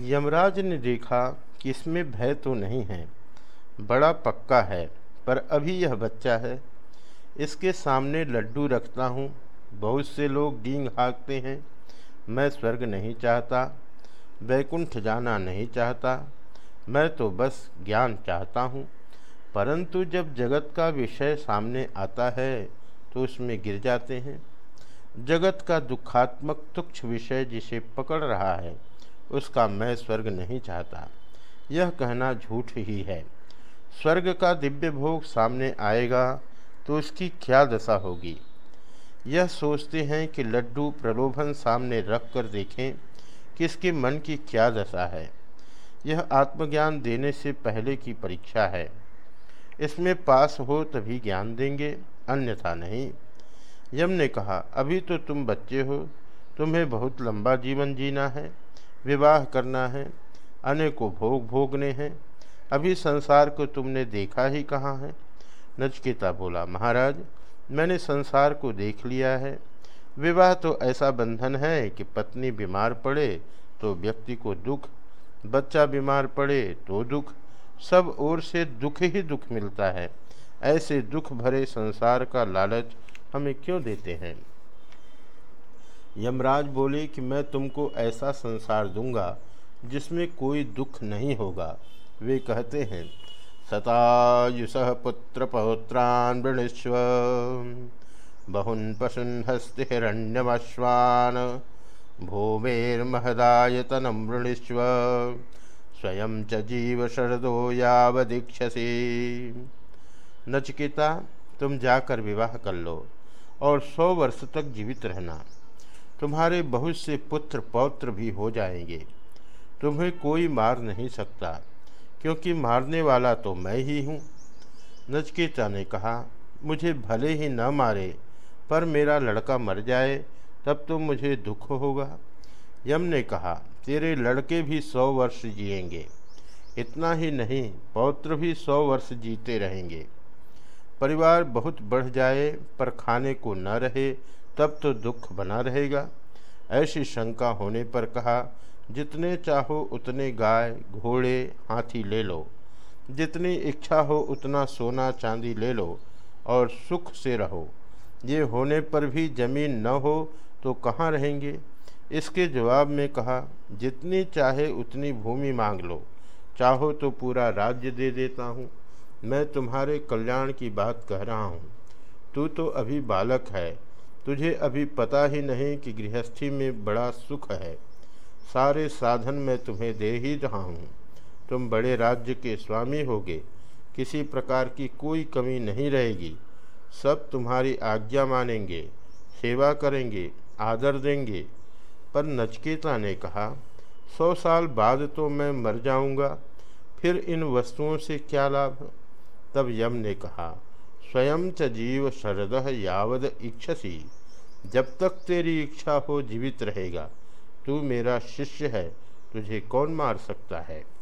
यमराज ने देखा कि इसमें भय तो नहीं है, बड़ा पक्का है, पर अभी यह बच्चा है। इसके सामने लड्डू रखता हूँ, बहुत से लोग डींग हाँकते हैं, मैं स्वर्ग नहीं चाहता, वैकुंठ जाना नहीं चाहता, मैं तो बस ज्ञान चाहता हूँ, परंतु जब जगत का विषय सामने आता है तो उसमें गिर जाते हैं। जगत का दुखात्मक तुक्ष विषय जिसे पकड़ रहा है उसका मैं स्वर्ग नहीं चाहता। यह कहना झूठ ही है। स्वर्ग का दिव्य भोग सामने आएगा तो उसकी क्या दशा होगी? यह सोचते हैं कि लड्डू प्रलोभन सामने रख कर देखें कि इसके मन की क्या दशा है। यह आत्मज्ञान देने से पहले की परीक्षा है। इसमें पास हो तभी ज्ञान देंगे, अन्यथा नहीं। यम ने कहा, अभी तो तुम बच्चे हो, तुम्हें बहुत लंबा जीवन जीना है। विवाह करना है। अनेकों भोग भोगने हैं। अभी संसार को तुमने देखा ही कहाँ है? नचकेता बोला, महाराज, मैंने संसार को देख लिया है। विवाह तो ऐसा बंधन है कि पत्नी बीमार पड़े तो व्यक्ति को दुख, बच्चा बीमार पड़े तो दुख। सब ओर से दुख ही दुख मिलता है। ऐसे दुख भरे संसार का लालच हमें क्यों देते हैं? यमराज बोले कि मैं तुमको ऐसा संसार दूँगा, जिसमें कोई दुख नहीं होगा। वे कहते हैं सतायुष पुत्र पौत्रान वृणस्व बहुन पशुन हस्त हिरण्यमश्वान भूमेर्महदायतनम वृणस्व स्वयं च जीव शरदो यावदीक्षसी। नचकेता, तुम जाकर विवाह कर लो और सौ वर्ष तक जीवित रहना। तुम्हारे बहुत से पुत्र पौत्र भी हो जाएँगे। तुम्हें कोई मार नहीं सकता, क्योंकि मारने वाला तो मैं ही हूँ। नचकेता ने कहा, मुझे भले ही न मारे, पर मेरा लड़का मर जाए, तब तो मुझे दुख होगा। यम ने कहा, तेरे लड़के भी सौ वर्ष जिएँगे। इतना ही नहीं, पौत्र भी सौ वर्ष जीते रहेंगे। परिवार बहुत बढ़ जाए, पर खाने को न रहे तब तो दुख बना रहेगा। ऐसी शंका होने पर कहा, जितने चाहो उतने गाय, घोड़े, हाथी ले लो। जितनी इच्छा हो उतना सोना, चांदी ले लो और सुख से रहो। ये होने पर भी ज़मीन न हो तो कहाँ रहेंगे? इसके जवाब में कहा, जितनी चाहे उतनी भूमि मांग लो। चाहो तो पूरा राज्य दे देता हूँ। मैं तुम्हारे कल्याण की बात कह रहा हूँ। तू तो अभी बालक है। तुझे अभी पता ही नहीं कि गृहस्थी में बड़ा सुख है। सारे साधन मैं तुम्हें दे ही रहा हूँ। तुम बड़े राज्य के स्वामी होगे। किसी प्रकार की कोई कमी नहीं रहेगी। सब तुम्हारी आज्ञा मानेंगे, सेवा करेंगे, आदर देंगे। पर नचकेता ने कहा, सौ साल बाद तो मैं मर जाऊँगा, फिर इन वस्तुओं से क्या लाभ? तब यम ने कहा स्वयं च जीव शरद यावद इच्छसी। जब तक तेरी इच्छा हो जीवित रहेगा, तू मेरा शिष्य है, तुझे कौन मार सकता है?